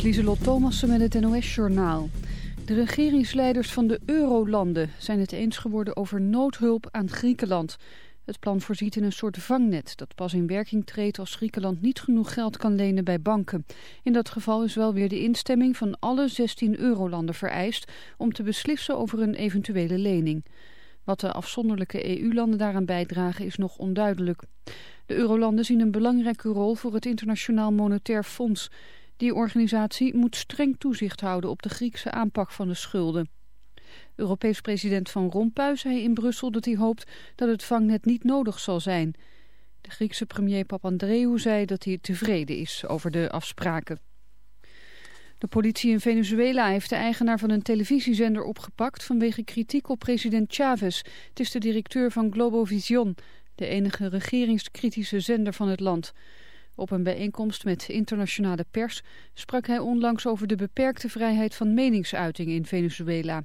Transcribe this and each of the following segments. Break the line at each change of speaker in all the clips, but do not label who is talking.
Lieselot Thomassen met het NOS-journaal. De regeringsleiders van de eurolanden zijn het eens geworden over noodhulp aan Griekenland. Het plan voorziet in een soort vangnet dat pas in werking treedt als Griekenland niet genoeg geld kan lenen bij banken. In dat geval is wel weer de instemming van alle 16 eurolanden vereist om te beslissen over een eventuele lening. Wat de afzonderlijke EU-landen daaraan bijdragen is nog onduidelijk. De eurolanden zien een belangrijke rol voor het Internationaal Monetair Fonds... Die organisatie moet streng toezicht houden op de Griekse aanpak van de schulden. Europees president Van Rompuy zei in Brussel dat hij hoopt dat het vangnet niet nodig zal zijn. De Griekse premier Papandreou zei dat hij tevreden is over de afspraken. De politie in Venezuela heeft de eigenaar van een televisiezender opgepakt vanwege kritiek op president Chavez. Het is de directeur van Globovision, de enige regeringskritische zender van het land. Op een bijeenkomst met internationale pers sprak hij onlangs over de beperkte vrijheid van meningsuiting in Venezuela.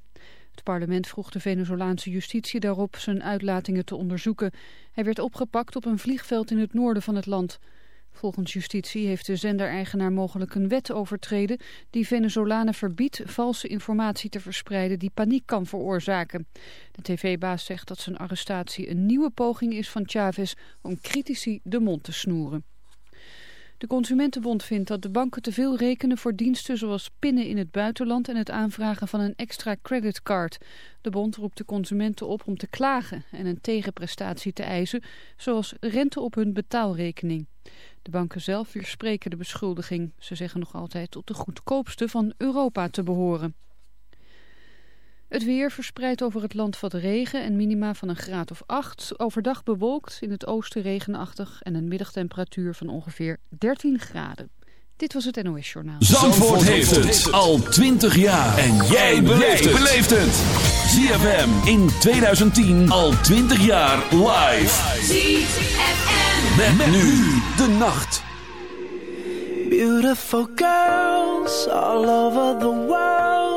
Het parlement vroeg de Venezolaanse justitie daarop zijn uitlatingen te onderzoeken. Hij werd opgepakt op een vliegveld in het noorden van het land. Volgens justitie heeft de zendereigenaar mogelijk een wet overtreden die Venezolanen verbiedt valse informatie te verspreiden die paniek kan veroorzaken. De tv-baas zegt dat zijn arrestatie een nieuwe poging is van Chavez om critici de mond te snoeren. De Consumentenbond vindt dat de banken te veel rekenen voor diensten zoals pinnen in het buitenland en het aanvragen van een extra creditcard. De bond roept de consumenten op om te klagen en een tegenprestatie te eisen, zoals rente op hun betaalrekening. De banken zelf weerspreken de beschuldiging. Ze zeggen nog altijd tot de goedkoopste van Europa te behoren. Het weer verspreidt over het land wat regen en minima van een graad of 8. Overdag bewolkt, in het oosten regenachtig en een middagtemperatuur van ongeveer 13 graden. Dit was het NOS Journaal.
Zandvoort, heeft het al 20 jaar. En jij beleeft het. ZFM in 2010 al 20 jaar live. ZFM. Met, nu de nacht.
Beautiful girls all over the world.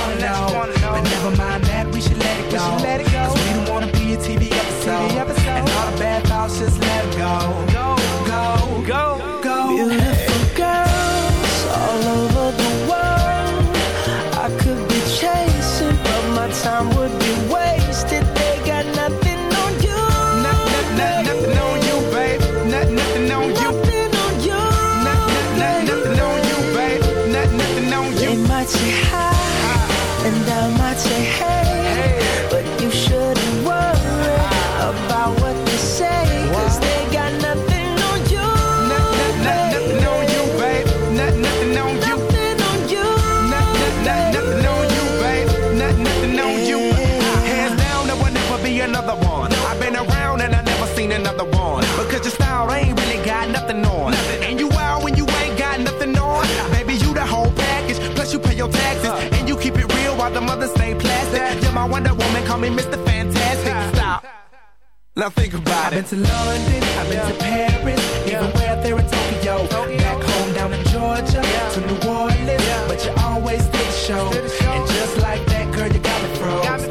know. But never mind that, we should let it go. Cause we don't wanna be a TV episode. And all the bad thoughts, just let it go. Go, go, go, go.
Beautiful girls all over the world. I could be chasing, but my time would be wasted. They got nothing on you.
Not, not, not, nothing on you, babe. Not, nothing on you.
Nothing on you.
Not, not, not, nothing on you, babe. Not, nothing on
They
you.
might say hi, and I might say hey,
me Mr. Fantastic. Stop. Now think about it. I've been to London, I've been to Paris, even where there in Tokyo. Back home down in Georgia, to New Orleans, but you always did the show. And just like that, girl, you got me froze.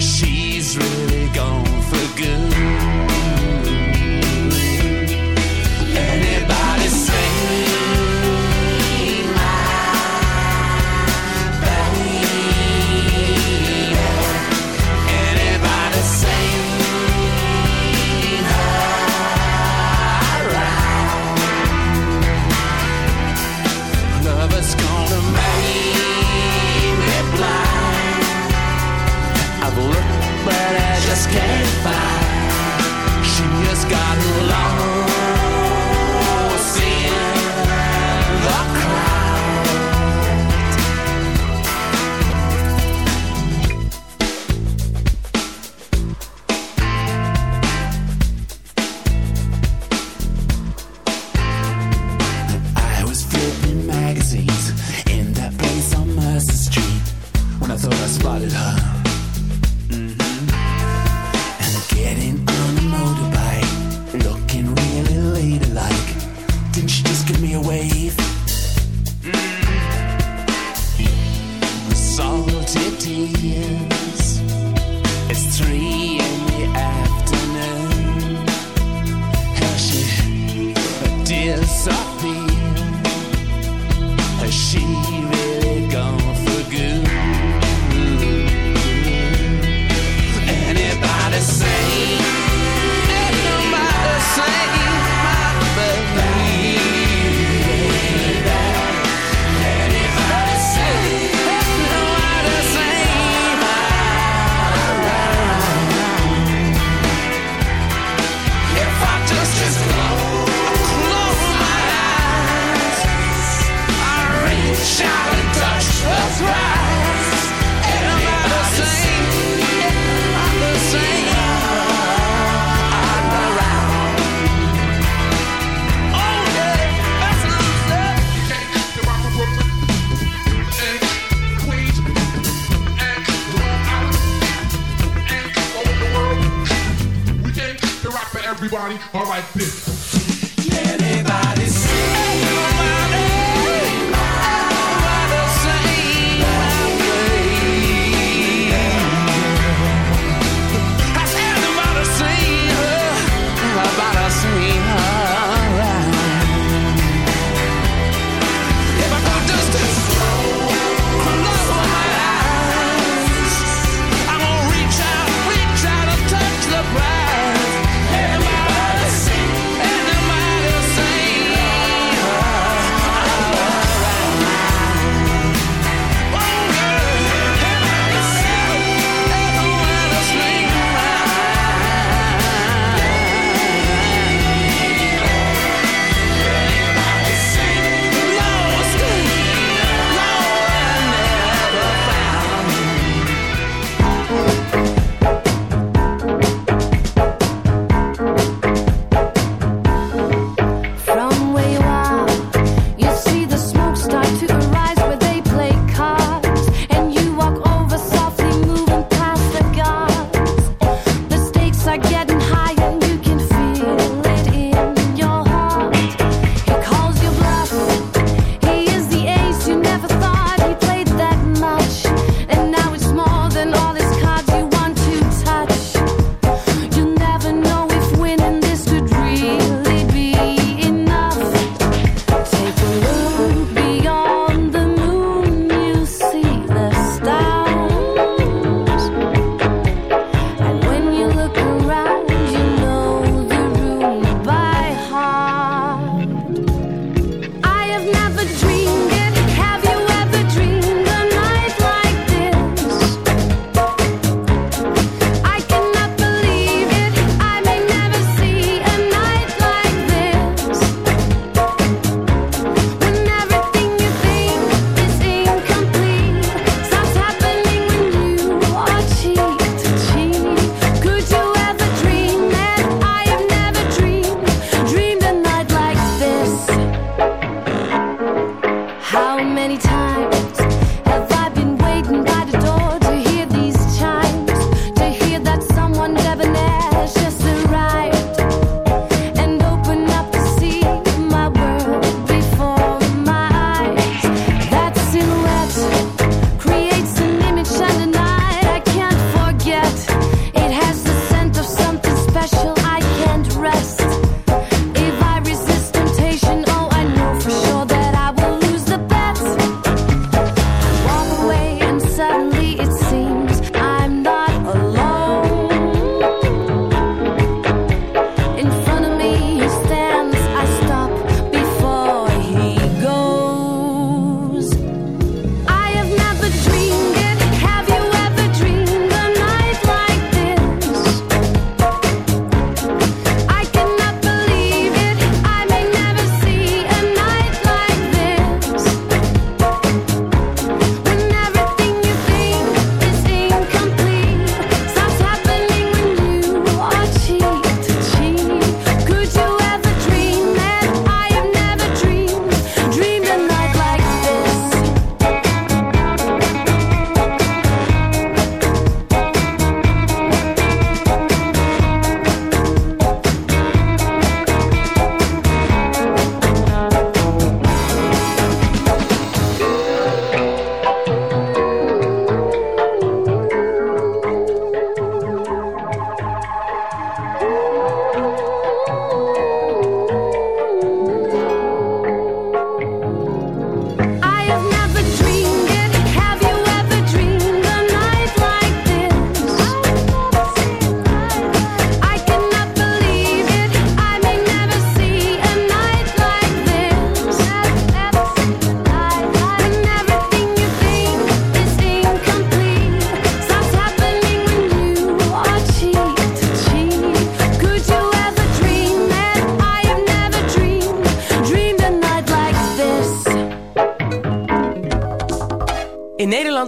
She's
really gone for
good. dead